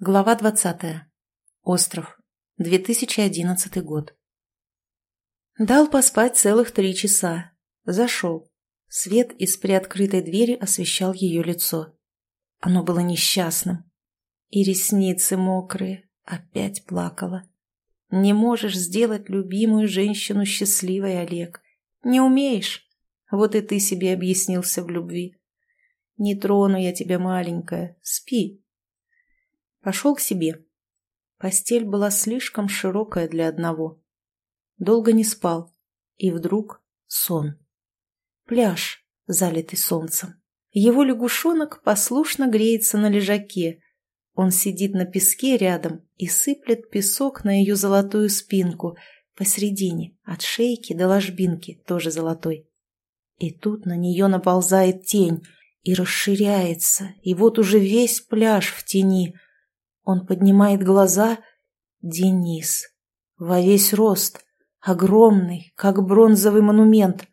Глава 20. Остров. 2011 год. Дал поспать целых три часа. Зашел. Свет из приоткрытой двери освещал ее лицо. Оно было несчастным. И ресницы мокрые. Опять плакала. Не можешь сделать любимую женщину счастливой, Олег. Не умеешь. Вот и ты себе объяснился в любви. Не трону я тебя, маленькая. Спи. Пошел к себе. Постель была слишком широкая для одного. Долго не спал. И вдруг сон. Пляж, залитый солнцем. Его лягушонок послушно греется на лежаке. Он сидит на песке рядом и сыплет песок на ее золотую спинку, посредине, от шейки до ложбинки, тоже золотой. И тут на нее наползает тень и расширяется, и вот уже весь пляж в тени — он поднимает глаза. Денис. Во весь рост. Огромный, как бронзовый монумент.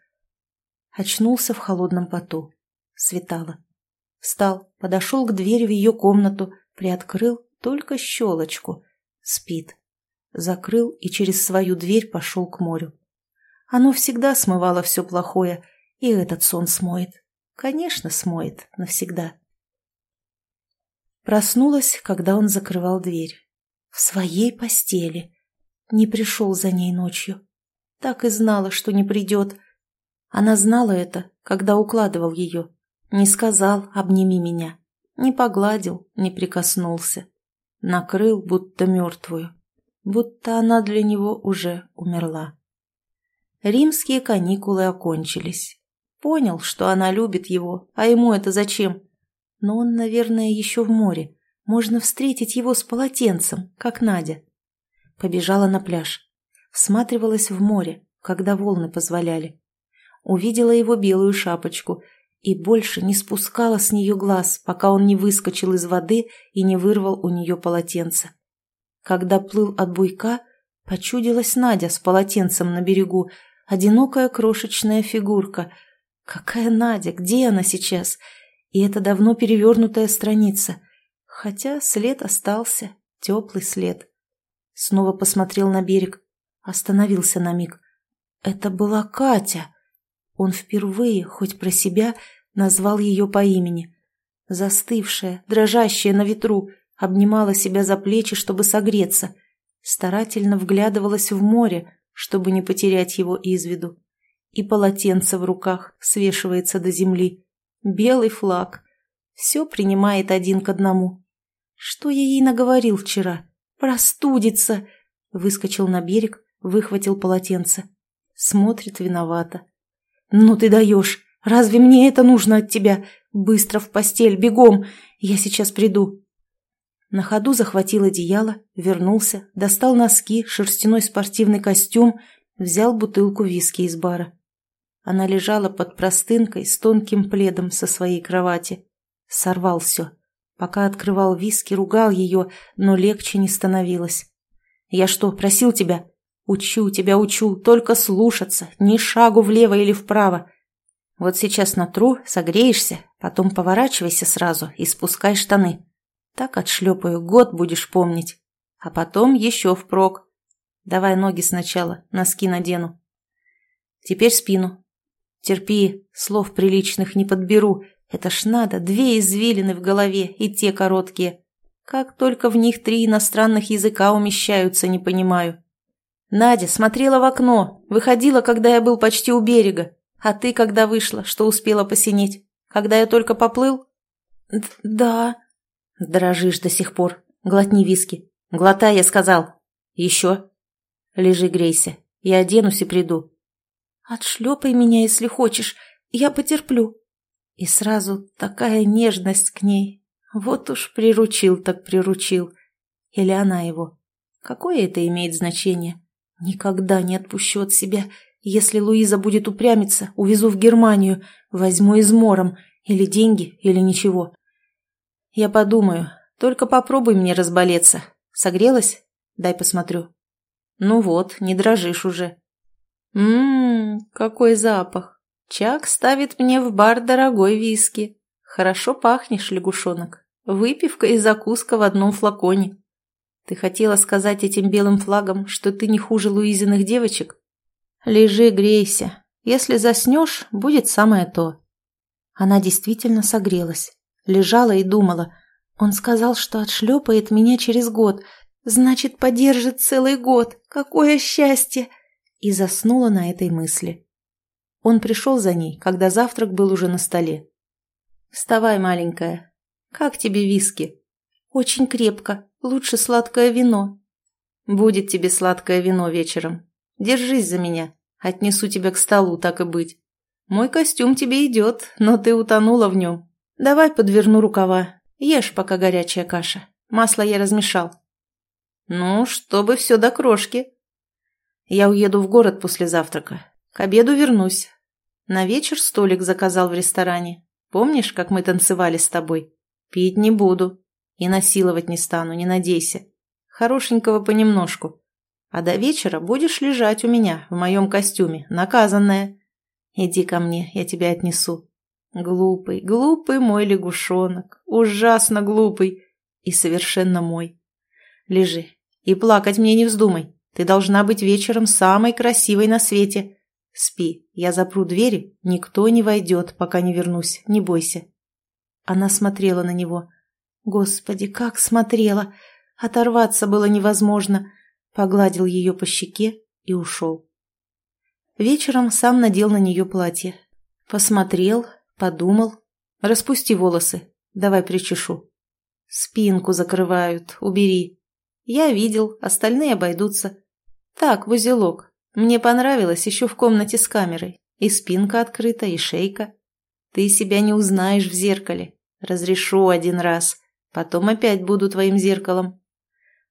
Очнулся в холодном поту. Светало. Встал, подошел к двери в ее комнату, приоткрыл только щелочку. Спит. Закрыл и через свою дверь пошел к морю. Оно всегда смывало все плохое, и этот сон смоет. Конечно, смоет навсегда. Проснулась, когда он закрывал дверь. В своей постели. Не пришел за ней ночью. Так и знала, что не придет. Она знала это, когда укладывал ее. Не сказал «обними меня». Не погладил, не прикоснулся. Накрыл, будто мертвую. Будто она для него уже умерла. Римские каникулы окончились. Понял, что она любит его, а ему это зачем? Но он, наверное, еще в море. Можно встретить его с полотенцем, как Надя. Побежала на пляж. Всматривалась в море, когда волны позволяли. Увидела его белую шапочку и больше не спускала с нее глаз, пока он не выскочил из воды и не вырвал у нее полотенце. Когда плыл от буйка, почудилась Надя с полотенцем на берегу, одинокая крошечная фигурка. Какая Надя? Где она сейчас? И это давно перевернутая страница. Хотя след остался, теплый след. Снова посмотрел на берег. Остановился на миг. Это была Катя. Он впервые, хоть про себя, назвал ее по имени. Застывшая, дрожащая на ветру, обнимала себя за плечи, чтобы согреться. Старательно вглядывалась в море, чтобы не потерять его из виду. И полотенце в руках свешивается до земли. Белый флаг. Все принимает один к одному. Что я ей наговорил вчера? Простудится. Выскочил на берег, выхватил полотенце. Смотрит виновато. Ну ты даешь. Разве мне это нужно от тебя? Быстро в постель, бегом. Я сейчас приду. На ходу захватил одеяло, вернулся, достал носки, шерстяной спортивный костюм, взял бутылку виски из бара. Она лежала под простынкой с тонким пледом со своей кровати. Сорвал все. Пока открывал виски, ругал ее, но легче не становилось. «Я что, просил тебя?» «Учу тебя, учу, только слушаться, ни шагу влево или вправо. Вот сейчас натру, согреешься, потом поворачивайся сразу и спускай штаны. Так отшлепаю, год будешь помнить. А потом еще впрок. Давай ноги сначала, носки надену. Теперь спину, Терпи, слов приличных не подберу. Это ж надо, две извилины в голове, и те короткие. Как только в них три иностранных языка умещаются, не понимаю. Надя смотрела в окно, выходила, когда я был почти у берега. А ты когда вышла, что успела посинеть? Когда я только поплыл? Да. Дрожишь до сих пор. Глотни виски. Глотай, я сказал. Еще. Лежи, грейся. Я оденусь и приду. Отшлепай меня, если хочешь, я потерплю. И сразу такая нежность к ней. Вот уж приручил так приручил. Или она его. Какое это имеет значение? Никогда не отпущу от себя. Если Луиза будет упрямиться, увезу в Германию, возьму измором. Или деньги, или ничего. Я подумаю. Только попробуй мне разболеться. Согрелась? Дай посмотрю. Ну вот, не дрожишь уже. Ммм, какой запах. Чак ставит мне в бар дорогой виски. Хорошо пахнешь, лягушонок. Выпивка и закуска в одном флаконе. Ты хотела сказать этим белым флагом, что ты не хуже Луизиных девочек? Лежи, грейся. Если заснешь, будет самое то. Она действительно согрелась. Лежала и думала. Он сказал, что отшлепает меня через год. Значит, подержит целый год. Какое счастье! И заснула на этой мысли. Он пришел за ней, когда завтрак был уже на столе. «Вставай, маленькая. Как тебе виски?» «Очень крепко. Лучше сладкое вино». «Будет тебе сладкое вино вечером. Держись за меня. Отнесу тебя к столу, так и быть. Мой костюм тебе идет, но ты утонула в нем. Давай подверну рукава. Ешь, пока горячая каша. Масло я размешал». «Ну, чтобы все до крошки». «Я уеду в город после завтрака. К обеду вернусь. На вечер столик заказал в ресторане. Помнишь, как мы танцевали с тобой? Пить не буду. И насиловать не стану, не надейся. Хорошенького понемножку. А до вечера будешь лежать у меня в моем костюме, наказанная. Иди ко мне, я тебя отнесу. Глупый, глупый мой лягушонок. Ужасно глупый. И совершенно мой. Лежи. И плакать мне не вздумай. Ты должна быть вечером самой красивой на свете. Спи, я запру двери, никто не войдет, пока не вернусь, не бойся. Она смотрела на него. Господи, как смотрела! Оторваться было невозможно. Погладил ее по щеке и ушел. Вечером сам надел на нее платье. Посмотрел, подумал. Распусти волосы, давай причешу. Спинку закрывают, убери. Я видел, остальные обойдутся. Так, в узелок, мне понравилось еще в комнате с камерой. И спинка открыта, и шейка. Ты себя не узнаешь в зеркале. Разрешу один раз. Потом опять буду твоим зеркалом.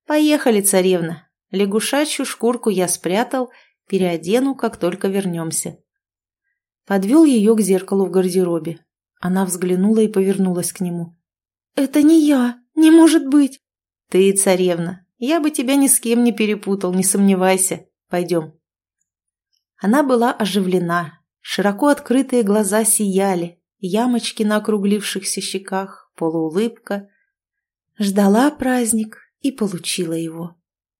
Поехали, царевна. Лягушачью шкурку я спрятал, переодену, как только вернемся. Подвел ее к зеркалу в гардеробе. Она взглянула и повернулась к нему. «Это не я! Не может быть!» «Ты, царевна, я бы тебя ни с кем не перепутал, не сомневайся. Пойдем». Она была оживлена, широко открытые глаза сияли, ямочки на округлившихся щеках, полуулыбка. Ждала праздник и получила его.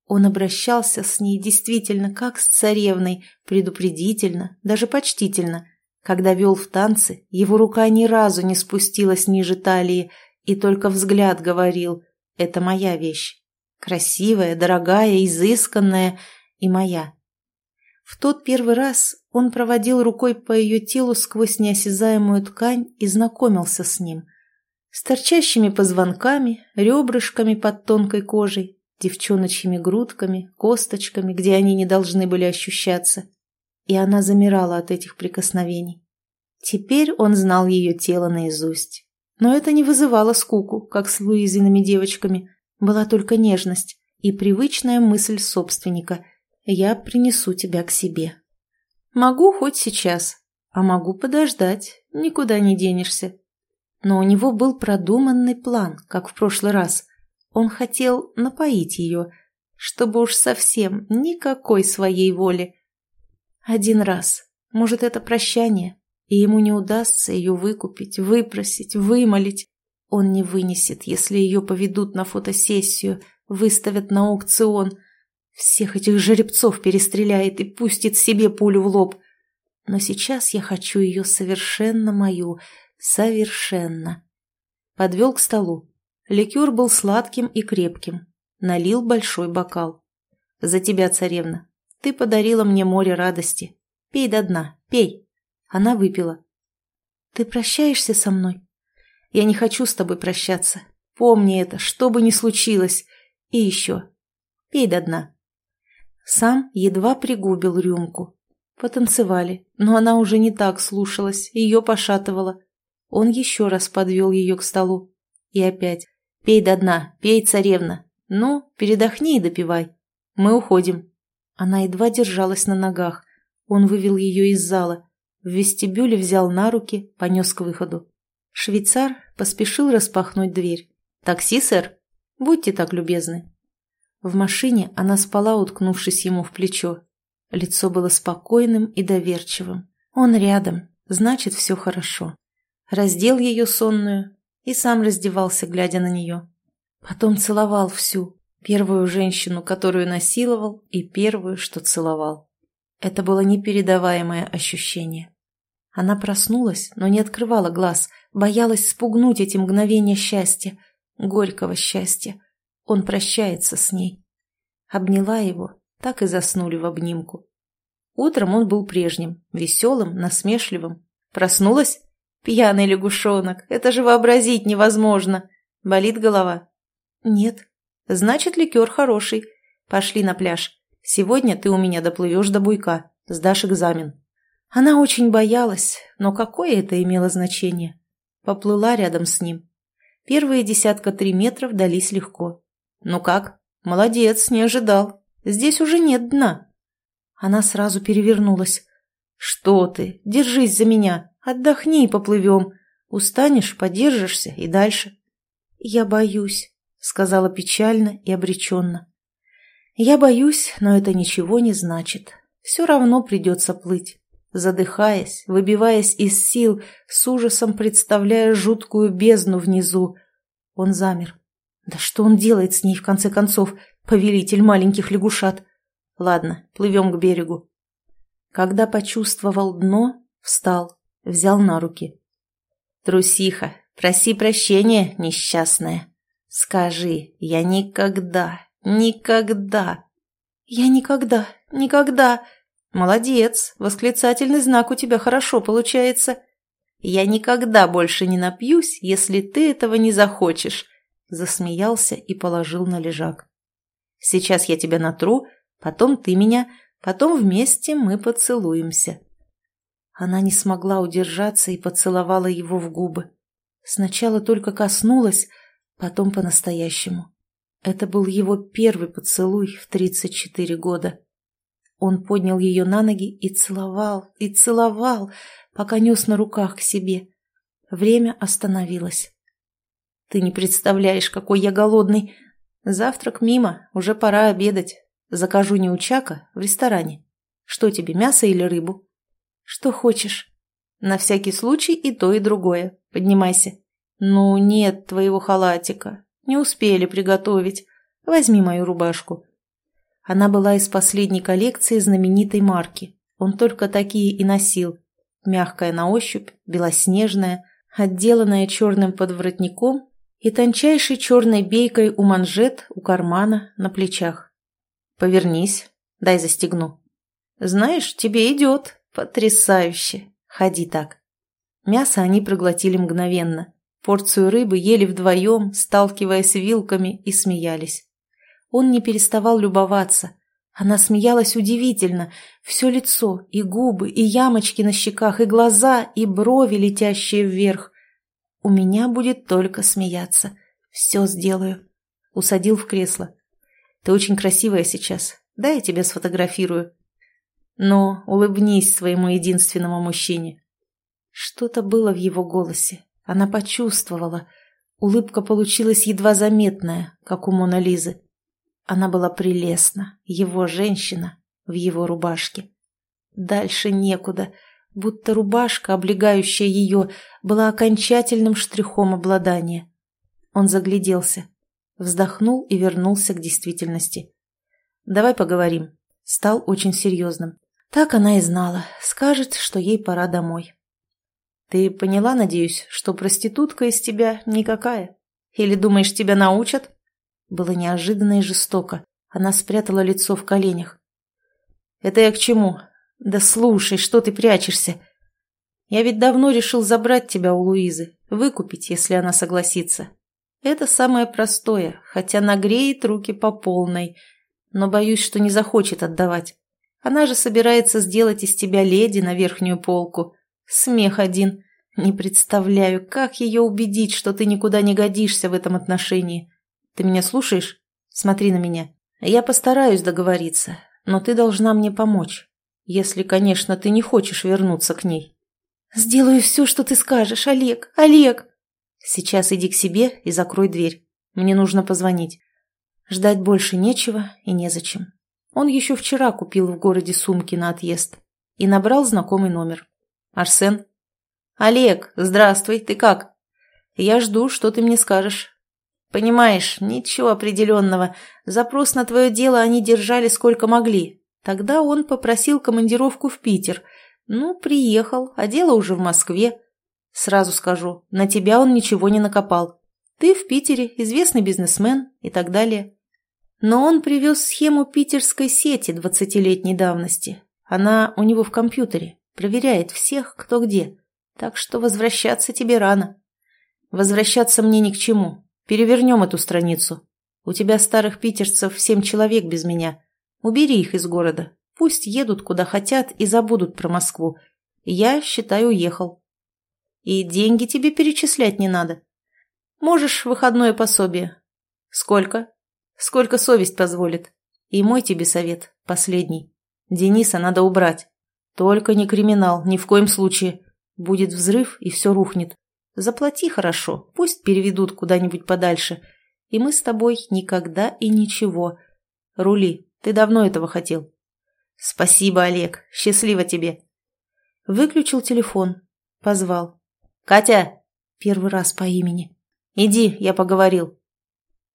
Он обращался с ней действительно как с царевной, предупредительно, даже почтительно. Когда вел в танцы, его рука ни разу не спустилась ниже талии, и только взгляд говорил «это моя вещь». Красивая, дорогая, изысканная и моя. В тот первый раз он проводил рукой по ее телу сквозь неосязаемую ткань и знакомился с ним. С торчащими позвонками, ребрышками под тонкой кожей, девчоночьими грудками, косточками, где они не должны были ощущаться. И она замирала от этих прикосновений. Теперь он знал ее тело наизусть. Но это не вызывало скуку, как с Луизиными девочками. Была только нежность и привычная мысль собственника – я принесу тебя к себе. Могу хоть сейчас, а могу подождать, никуда не денешься. Но у него был продуманный план, как в прошлый раз. Он хотел напоить ее, чтобы уж совсем никакой своей воли. Один раз, может, это прощание, и ему не удастся ее выкупить, выпросить, вымолить. Он не вынесет, если ее поведут на фотосессию, выставят на аукцион – всех этих жеребцов перестреляет и пустит себе пулю в лоб. Но сейчас я хочу ее совершенно мою, совершенно. Подвел к столу. Ликер был сладким и крепким. Налил большой бокал. «За тебя, царевна. Ты подарила мне море радости. Пей до дна, пей». Она выпила. «Ты прощаешься со мной?» «Я не хочу с тобой прощаться. Помни это, что бы ни случилось. И еще. Пей до дна». Сам едва пригубил рюмку. Потанцевали, но она уже не так слушалась, ее пошатывала. Он еще раз подвел ее к столу. И опять. «Пей до дна, пей, царевна. Ну, передохни и допивай. Мы уходим». Она едва держалась на ногах. Он вывел ее из зала. В вестибюле взял на руки, понес к выходу. Швейцар поспешил распахнуть дверь. «Такси, сэр? Будьте так любезны». В машине она спала, уткнувшись ему в плечо. Лицо было спокойным и доверчивым. Он рядом, значит, все хорошо. Раздел ее сонную и сам раздевался, глядя на нее. Потом целовал всю, первую женщину, которую насиловал, и первую, что целовал. Это было непередаваемое ощущение. Она проснулась, но не открывала глаз, боялась спугнуть эти мгновения счастья, горького счастья. Он прощается с ней. Обняла его, так и заснули в обнимку. Утром он был прежним, веселым, насмешливым. Проснулась? Пьяный лягушонок, это же вообразить невозможно. Болит голова? Нет. Значит, ликер хороший. Пошли на пляж. Сегодня ты у меня доплывешь до буйка, сдашь экзамен. Она очень боялась, но какое это имело значение? Поплыла рядом с ним. Первые десятка три метров дались легко. Ну как? Молодец, не ожидал. Здесь уже нет дна. Она сразу перевернулась. «Что ты? Держись за меня. Отдохни и поплывем. Устанешь, подержишься и дальше». «Я боюсь», — сказала печально и обреченно. «Я боюсь, но это ничего не значит. Все равно придется плыть». Задыхаясь, выбиваясь из сил, с ужасом представляя жуткую бездну внизу. Он замер. Да что он делает с ней, в конце концов, повелитель маленьких лягушат? Ладно, плывем к берегу. Когда почувствовал дно, встал, взял на руки. Трусиха, проси прощения, несчастная. Скажи, я никогда, никогда... Я никогда, никогда... Молодец, восклицательный знак у тебя хорошо получается. Я никогда больше не напьюсь, если ты этого не захочешь. Засмеялся и положил на лежак. Сейчас я тебя натру, потом ты меня, потом вместе мы поцелуемся. Она не смогла удержаться и поцеловала его в губы. Сначала только коснулась, потом по-настоящему. Это был его первый поцелуй в тридцать четыре года. Он поднял ее на ноги и целовал, и целовал, пока нес на руках к себе. Время остановилось. «Ты не представляешь, какой я голодный. Завтрак мимо, уже пора обедать. Закажу не у Чака, в ресторане. Что тебе, мясо или рыбу? Что хочешь. На всякий случай и то, и другое. Поднимайся. Ну, нет твоего халатика. Не успели приготовить. Возьми мою рубашку. Она была из последней коллекции знаменитой марки. Он только такие и носил. Мягкая на ощупь, белоснежная, отделанная черным подворотником и тончайшей черной бейкой у манжет, у кармана, на плечах. Повернись, дай застегну. Знаешь, тебе идет. Потрясающе. Ходи так. Мясо они проглотили мгновенно. Порцию рыбы ели вдвоем, сталкиваясь вилками, и смеялись. Он не переставал любоваться. Она смеялась удивительно. Все лицо, и губы, и ямочки на щеках, и глаза, и брови, летящие вверх. У меня будет только смеяться. Все сделаю. Усадил в кресло. Ты очень красивая сейчас. Дай я тебя сфотографирую. Но улыбнись своему единственному мужчине. Что-то было в его голосе. Она почувствовала. Улыбка получилась едва заметная, как у Мона Лизы. Она была прелестна, его женщина, в его рубашке. Дальше некуда, будто рубашка, облегающая ее, была окончательным штрихом обладания. Он загляделся вздохнул и вернулся к действительности. «Давай поговорим». Стал очень серьезным. Так она и знала. Скажет, что ей пора домой. «Ты поняла, надеюсь, что проститутка из тебя никакая? Или думаешь, тебя научат?» Было неожиданно и жестоко. Она спрятала лицо в коленях. «Это я к чему? Да слушай, что ты прячешься? Я ведь давно решил забрать тебя у Луизы, выкупить, если она согласится. Это самое простое, хотя нагреет руки по полной, но боюсь, что не захочет отдавать. Она же собирается сделать из тебя леди на верхнюю полку. Смех один. Не представляю, как ее убедить, что ты никуда не годишься в этом отношении. Ты меня слушаешь? Смотри на меня. Я постараюсь договориться, но ты должна мне помочь. Если, конечно, ты не хочешь вернуться к ней. Сделаю все, что ты скажешь, Олег, Олег. Сейчас иди к себе и закрой дверь. Мне нужно позвонить. Ждать больше нечего и незачем. Он еще вчера купил в городе сумки на отъезд и набрал знакомый номер. «Арсен?» «Олег, здравствуй, ты как?» Я жду, что ты мне скажешь. Понимаешь, ничего определенного. Запрос на твое дело они держали сколько могли. Тогда он попросил командировку в Питер. Ну, приехал, а дело уже в Москве. Сразу скажу, на тебя он ничего не накопал. Ты в Питере, известный бизнесмен и так далее. Но он привез схему питерской сети двадцатилетней давности. Она у него в компьютере, проверяет всех, кто где. Так что возвращаться тебе рано. Возвращаться мне ни к чему. Перевернем эту страницу. У тебя старых питерцев семь человек без меня. Убери их из города. Пусть едут куда хотят и забудут про Москву. Я, считай, уехал. И деньги тебе перечислять не надо. Можешь выходное пособие. Сколько? Сколько совесть позволит. И мой тебе совет, последний. Дениса надо убрать. Только не криминал, ни в коем случае. Будет взрыв, и все рухнет. Заплати хорошо, пусть переведут куда-нибудь подальше. И мы с тобой никогда и ничего. Рули, ты давно этого хотел. Спасибо, Олег. Счастливо тебе. Выключил телефон. Позвал. Катя! Первый раз по имени. Иди, я поговорил.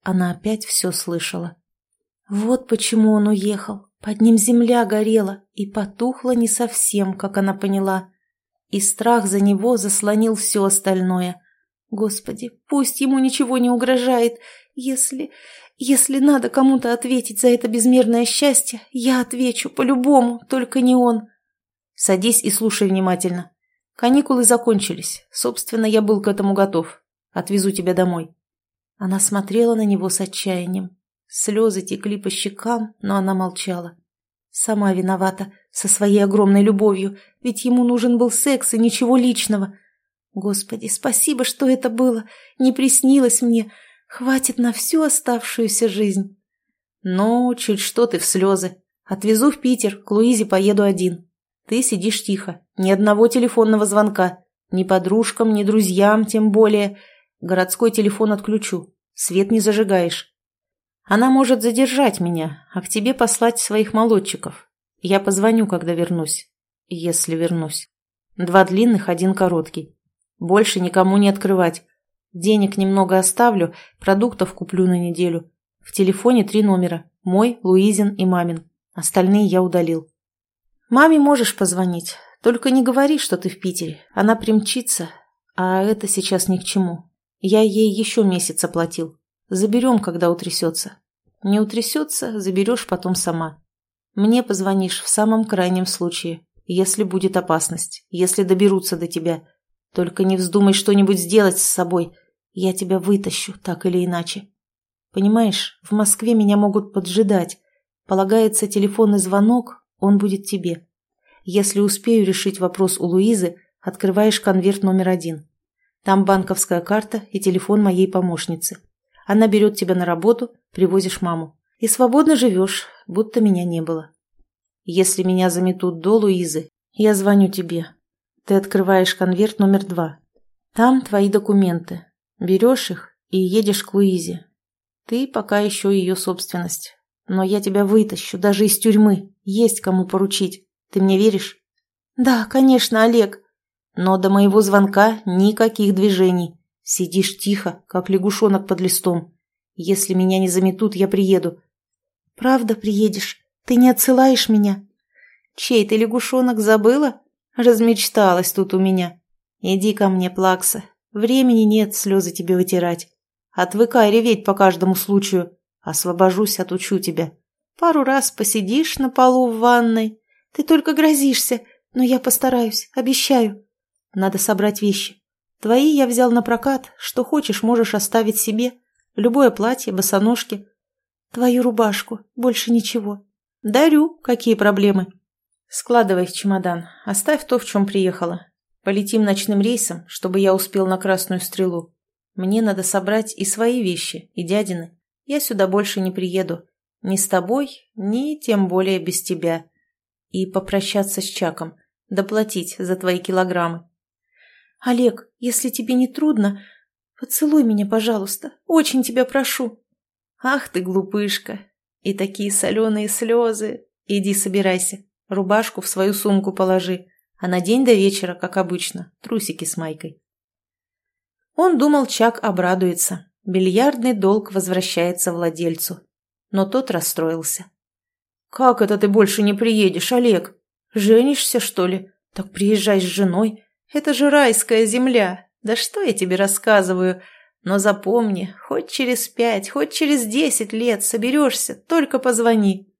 Она опять все слышала. Вот почему он уехал. Под ним земля горела и потухла не совсем, как она поняла. И страх за него заслонил все остальное. Господи, пусть ему ничего не угрожает. Если... если надо кому-то ответить за это безмерное счастье, я отвечу по-любому, только не он. Садись и слушай внимательно. Каникулы закончились. Собственно, я был к этому готов. Отвезу тебя домой. Она смотрела на него с отчаянием. Слезы текли по щекам, но она молчала. Сама виновата, со своей огромной любовью, ведь ему нужен был секс и ничего личного. Господи, спасибо, что это было, не приснилось мне. Хватит на всю оставшуюся жизнь. Ну, чуть что ты в слезы. Отвезу в Питер, к Луизе поеду один. Ты сидишь тихо, ни одного телефонного звонка. Ни подружкам, ни друзьям, тем более. Городской телефон отключу. Свет не зажигаешь. Она может задержать меня, а к тебе послать своих молодчиков. Я позвоню, когда вернусь. Если вернусь. Два длинных, один короткий. Больше никому не открывать. Денег немного оставлю, продуктов куплю на неделю. В телефоне три номера. Мой, Луизин и мамин. Остальные я удалил. Маме можешь позвонить. Только не говори, что ты в Питере. Она примчится, а это сейчас ни к чему. Я ей еще месяц оплатил. Заберем, когда утрясется. Не утрясется, заберешь потом сама. Мне позвонишь в самом крайнем случае, если будет опасность, если доберутся до тебя. Только не вздумай что-нибудь сделать с собой. Я тебя вытащу, так или иначе. Понимаешь, в Москве меня могут поджидать. Полагается телефонный звонок, он будет тебе. Если успею решить вопрос у Луизы, открываешь конверт номер один. Там банковская карта и телефон моей помощницы. Она берет тебя на работу, привозишь маму. И свободно живешь, будто меня не было. Если меня заметут до Луизы, я звоню тебе. Ты открываешь конверт номер два. Там твои документы. Берешь их и едешь к Луизе. Ты пока еще ее собственность. Но я тебя вытащу, даже из тюрьмы. Есть кому поручить. Ты мне веришь? Да, конечно, Олег. Но до моего звонка никаких движений. Сидишь тихо, как лягушонок под листом. Если меня не заметут, я приеду. Правда приедешь? Ты не отсылаешь меня? Чей ты лягушонок забыла? Размечталась тут у меня. Иди ко мне, Плакса. Времени нет слезы тебе вытирать. Отвыкай реветь по каждому случаю. Освобожусь, отучу тебя. Пару раз посидишь на полу в ванной. Ты только грозишься, но я постараюсь, обещаю. Надо собрать вещи. Твои я взял на прокат, что хочешь, можешь оставить себе. Любое платье, босоножки. Твою рубашку, больше ничего. Дарю, какие проблемы. Складывай в чемодан, оставь то, в чем приехала. Полетим ночным рейсом, чтобы я успел на красную стрелу. Мне надо собрать и свои вещи, и дядины. Я сюда больше не приеду. Ни с тобой, ни тем более без тебя. И попрощаться с Чаком, доплатить за твои килограммы. «Олег, если тебе не трудно, поцелуй меня, пожалуйста. Очень тебя прошу». «Ах ты, глупышка! И такие соленые слезы! Иди собирайся, рубашку в свою сумку положи, а на день до вечера, как обычно, трусики с майкой». Он думал, Чак обрадуется. Бильярдный долг возвращается владельцу. Но тот расстроился. «Как это ты больше не приедешь, Олег? Женишься, что ли? Так приезжай с женой. Это же райская земля. Да что я тебе рассказываю? Но запомни, хоть через пять, хоть через десять лет соберешься, только позвони.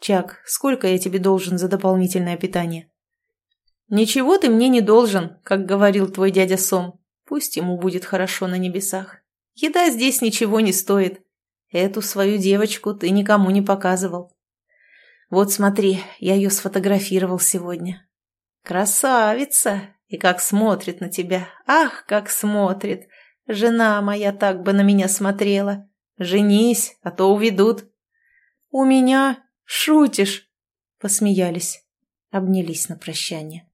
Чак, сколько я тебе должен за дополнительное питание? Ничего ты мне не должен, как говорил твой дядя Сом. Пусть ему будет хорошо на небесах. Еда здесь ничего не стоит. Эту свою девочку ты никому не показывал. Вот смотри, я ее сфотографировал сегодня. Красавица! И как смотрит на тебя. Ах, как смотрит! Жена моя так бы на меня смотрела. Женись, а то уведут. У меня... Шутишь? Посмеялись. Обнялись на прощание.